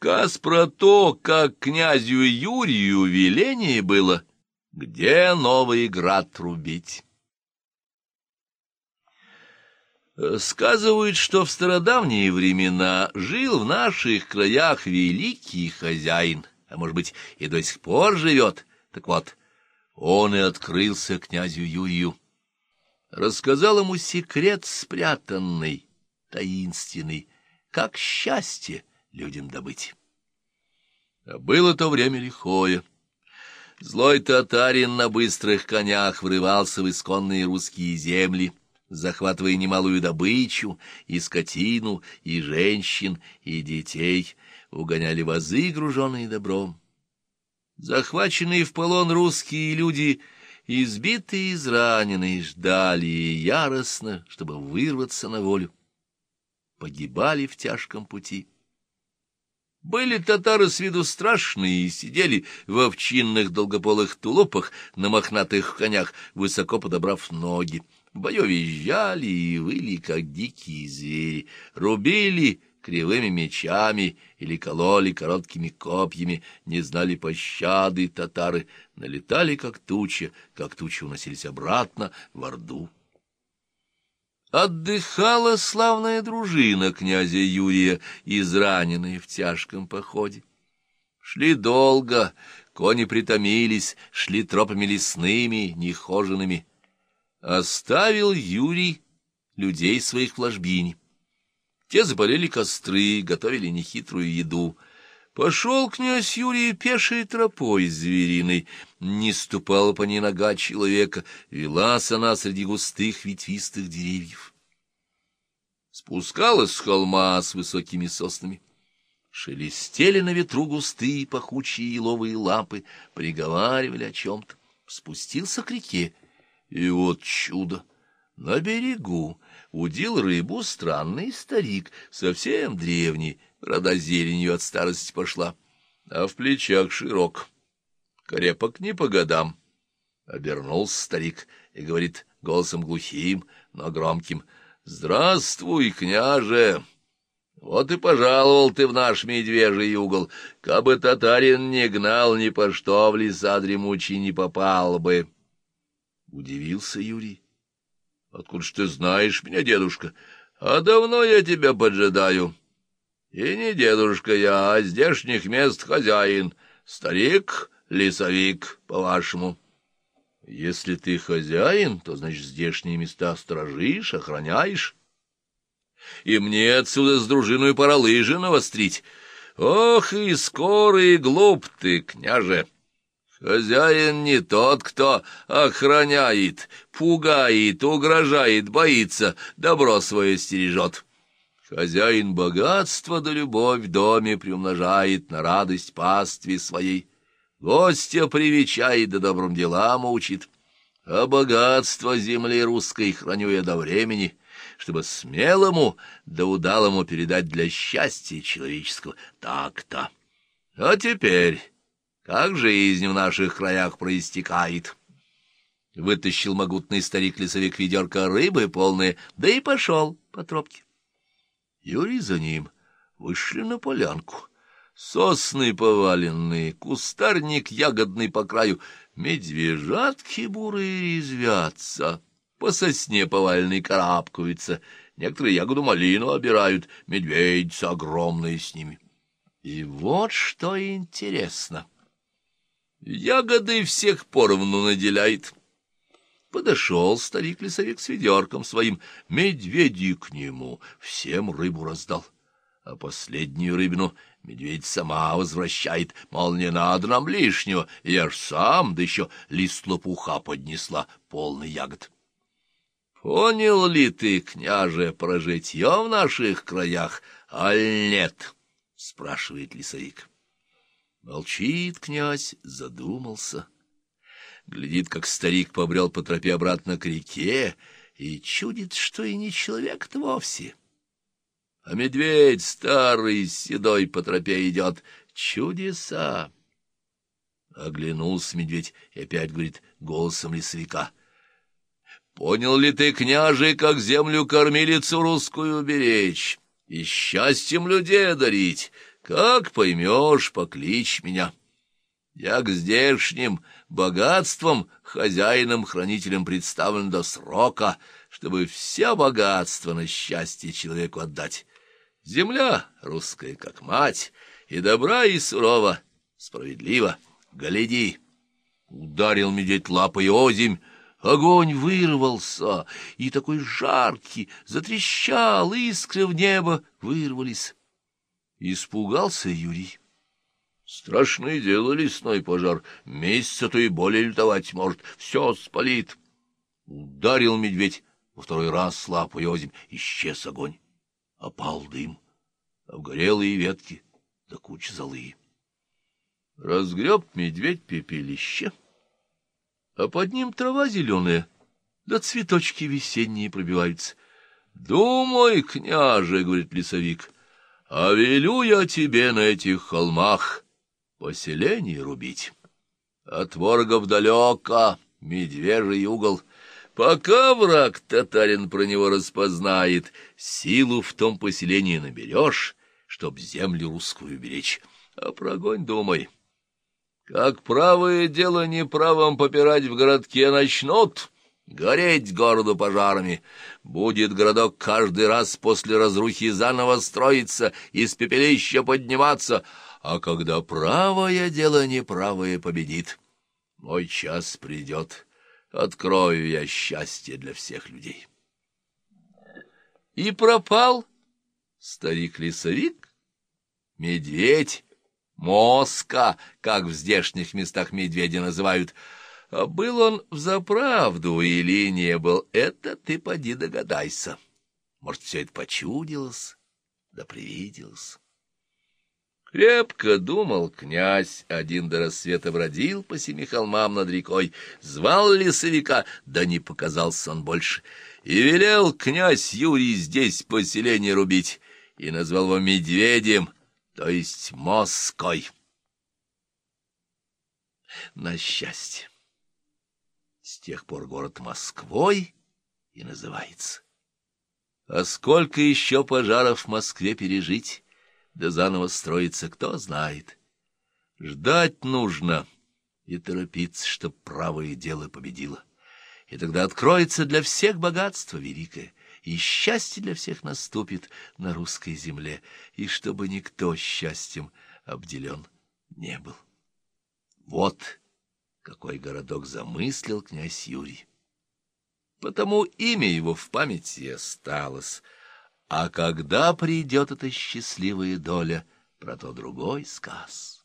Сказ про то, как князю Юрию веление было, где новый град рубить. Сказывают, что в стародавние времена жил в наших краях великий хозяин, а может быть и до сих пор живет. Так вот, он и открылся князю Юрию. Рассказал ему секрет спрятанный, таинственный, как счастье людям добыть. А было то время лихое. Злой татарин на быстрых конях врывался в исконные русские земли, захватывая немалую добычу, и скотину, и женщин, и детей, угоняли вазы, груженные добром. Захваченные в полон русские люди, избитые и израненные, ждали яростно, чтобы вырваться на волю. Погибали в тяжком пути. Были татары с виду страшные и сидели в овчинных долгополых тулупах на мохнатых конях, высоко подобрав ноги. В бою визжали и выли, как дикие звери, рубили кривыми мечами или кололи короткими копьями, не знали пощады татары, налетали, как туча, как тучи уносились обратно в Орду. Отдыхала славная дружина князя Юрия, израненная в тяжком походе. Шли долго, кони притомились, шли тропами лесными, нехоженными. Оставил Юрий людей своих в ложбине. Те запалили костры, готовили нехитрую еду. Пошел князь Юрий пешей тропой звериной, не ступала по ней нога человека, велась она среди густых ветвистых деревьев. Спускалась с холма с высокими соснами. Шелестели на ветру густые пахучие еловые лапы, приговаривали о чем-то. Спустился к реке, и вот чудо! На берегу удил рыбу странный старик, совсем древний, рода зеленью от старости пошла, а в плечах широк, крепок не по годам. Обернулся старик и говорит голосом глухим, но громким, «Здравствуй, княже!» Вот и пожаловал ты в наш медвежий угол. Кабы татарин не гнал, ни по что в леса дремучий не попал бы. Удивился Юрий. — Откуда ж ты знаешь меня, дедушка? А давно я тебя поджидаю. И не дедушка я, а здешних мест хозяин. Старик, лесовик, по-вашему. Если ты хозяин, то, значит, здешние места сторожишь, охраняешь. И мне отсюда с дружиной пора лыжи навострить. Ох, и скорый глуп ты, княже! Хозяин не тот, кто охраняет, пугает, угрожает, боится, добро свое стережет. Хозяин богатства да любовь в доме приумножает на радость пастве своей. Гостя привечает да добрым делам учит. А богатство земли русской храню я до времени, чтобы смелому да удалому передать для счастья человеческого так-то. А теперь, как жизнь в наших краях проистекает? Вытащил могутный старик-лесовик ведерко рыбы полное, да и пошел по тропке. Юрий за ним вышли на полянку. Сосны поваленные, кустарник ягодный по краю, медвежатки бурые резвятся, по сосне поваленной карабкаются, некоторые ягоду малину обирают, медведицы огромные с ними. И вот что интересно. Ягоды всех поровну наделяет. Подошел старик-лесовик с ведерком своим, медведи к нему, всем рыбу раздал. А последнюю рыбину медведь сама возвращает, мол, не надо нам лишнего, я ж сам, да еще лист лопуха поднесла, полный ягод. Понял ли ты, княже, про житье в наших краях, аль нет? — спрашивает лесовик. Молчит князь, задумался глядит, как старик побрел по тропе обратно к реке, и чудит, что и не человек-то вовсе. А медведь старый, седой по тропе идет. Чудеса! Оглянулся медведь и опять говорит голосом лесовика. Понял ли ты, княже, как землю кормилицу русскую беречь и счастьем людей одарить? Как поймешь, покличь меня. Я к здешним богатствам хозяином-хранителем представлен до срока, чтобы все богатства на счастье человеку отдать. Земля русская, как мать, и добра, и сурова, справедливо. Гляди!» Ударил медведь лапой озимь, огонь вырвался, и такой жаркий, затрещал, искры в небо вырвались. Испугался Юрий. Страшное дело лесной пожар, месяца-то и более лютовать может, все спалит. Ударил медведь во второй раз лапой озимь, исчез огонь. Опал дым, обгорелые ветки да куча золы. Разгреб медведь пепелище, а под ним трава зеленая, да цветочки весенние пробиваются. — Думай, княже, — говорит лесовик, — а велю я тебе на этих холмах поселение рубить. От ворогов далеко, медвежий угол. Пока враг татарин про него распознает, силу в том поселении наберешь, чтоб землю русскую беречь. А про огонь думай. Как правое дело неправым попирать в городке начнут, гореть городу пожарами. Будет городок каждый раз после разрухи заново строиться, из пепелища подниматься, а когда правое дело неправое победит, мой час придет, открою я счастье для всех людей. И пропал старик-лесовик, медведь, Моска, как в здешних местах медведя называют. А был он взаправду или не был, это ты поди догадайся. Может, все это почудилось, да привиделось. Крепко думал князь, один до рассвета бродил по семи холмам над рекой, звал лесовика, да не показался он больше, и велел князь Юрий здесь поселение рубить, и назвал его Медведем — то есть Моской. На счастье. С тех пор город Москвой и называется. А сколько еще пожаров в Москве пережить, да заново строиться, кто знает. Ждать нужно и торопиться, чтоб правое дело победило. И тогда откроется для всех богатство великое, и счастье для всех наступит на русской земле, и чтобы никто счастьем обделен не был. Вот какой городок замыслил князь Юрий. Потому имя его в памяти осталось, а когда придет эта счастливая доля, про то другой сказ.